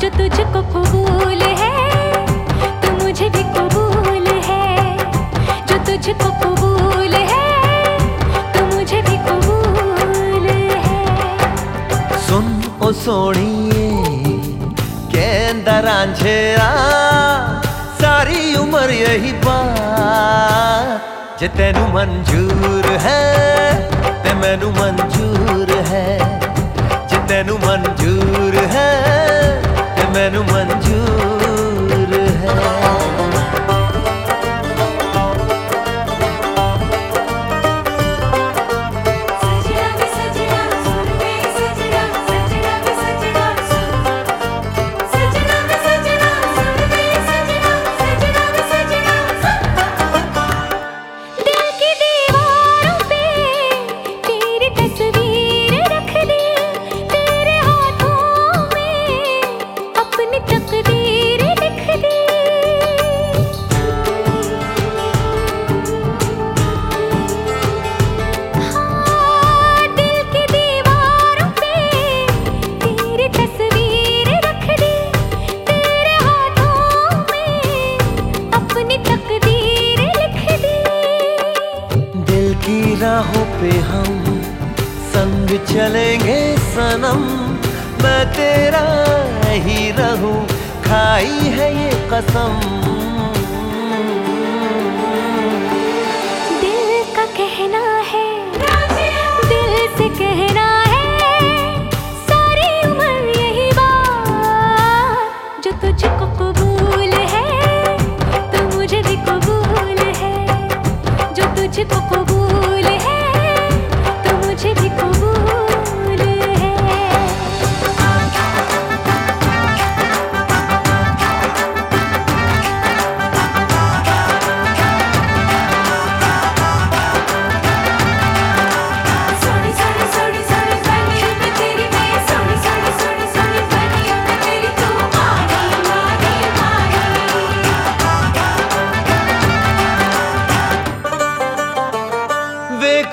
जो तुझको कबूल है तो मुझे भी कबूल है। जो तुझको कबूल है तो मुझे भी कबूल है। सुन ओ सोनिए, कहंदा रांझेरा, सारी उम्र यही बात। जे तेनू मंजूर है, ते मैनू मंजूर राहों पे हम संग चलेंगे सनम। मैं तेरा ही रहूँ खाई है ये कसम।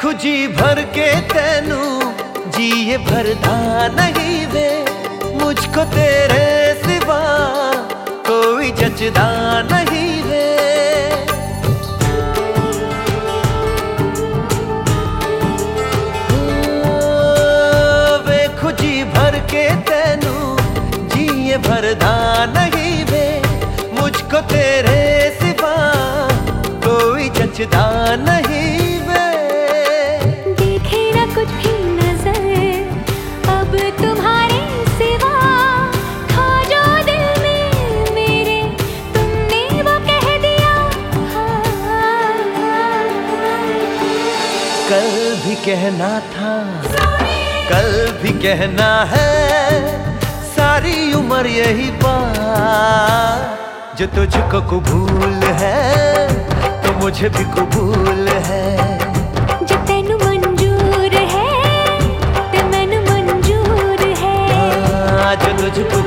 माही वेखु जी भर के तेनू जी ये भरदा नहीं वे। मुझको तेरे सिवा कोई जचदा नहीं वे। वेखु जी भर के तेनू जी ये भरदा नहीं वे। मुझको तेरे सिवा कोई जचदा नहीं कहना था। कल भी कहना है सारी उम्र यही बात। जो तुझको कबूल है तो मुझे भी कबूल है। जो तेन मंजूर है तो मैं मंजूर है। जो तुझको